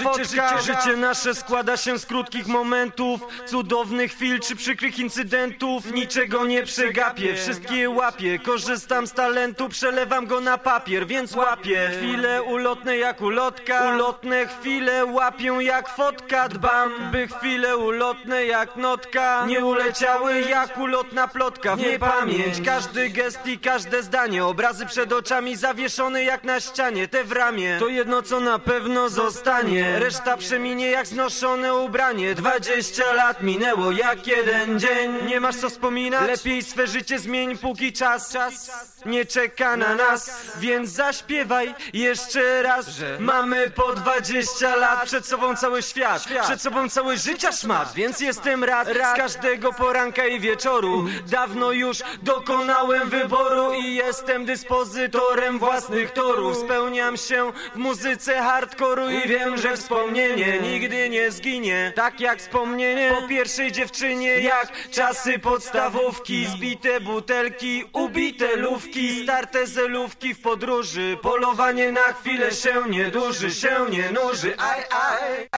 Życie, życie, życie nasze składa się z krótkich momentów Cudownych chwil czy przykrych incydentów. Niczego nie przegapię, wszystkie łapię. Korzystam z talentu, przelewam go na papier Więc łapię. Chwile ulotne jak ulotka Ulotne chwile łapię jak fotka. Dbam, by chwile ulotne jak notka Nie uleciały jak ulotna plotka W niepamięć. każdy gest i każde zdanie Obrazy przed oczami zawieszone jak na ścianie Te w ramię. To jedno co na pewno zostanie Reszta przeminie jak znoszone ubranie. Dwadzieścia lat minęło jak jeden dzień. Nie masz co wspominać? Lepiej swe życie zmień póki czas nie czeka na nas. Więc zaśpiewaj jeszcze raz Mamy po dwadzieścia lat Przed sobą cały świat. Przed sobą cały życia szmat. Więc jestem rad z każdego poranka i wieczoru. Dawno już dokonałem wyboru I jestem dyspozytorem własnych torów. Spełniam się w muzyce hardkoru I wiem, że wspomnienie nigdy nie zginie. Tak jak wspomnienie po pierwszej dziewczynie Jak czasy podstawówki. Zbite butelki, ubite lówki Starte zelówki w podróży. Polowanie na chwilę się nie duży Się nie nuży, aj, aj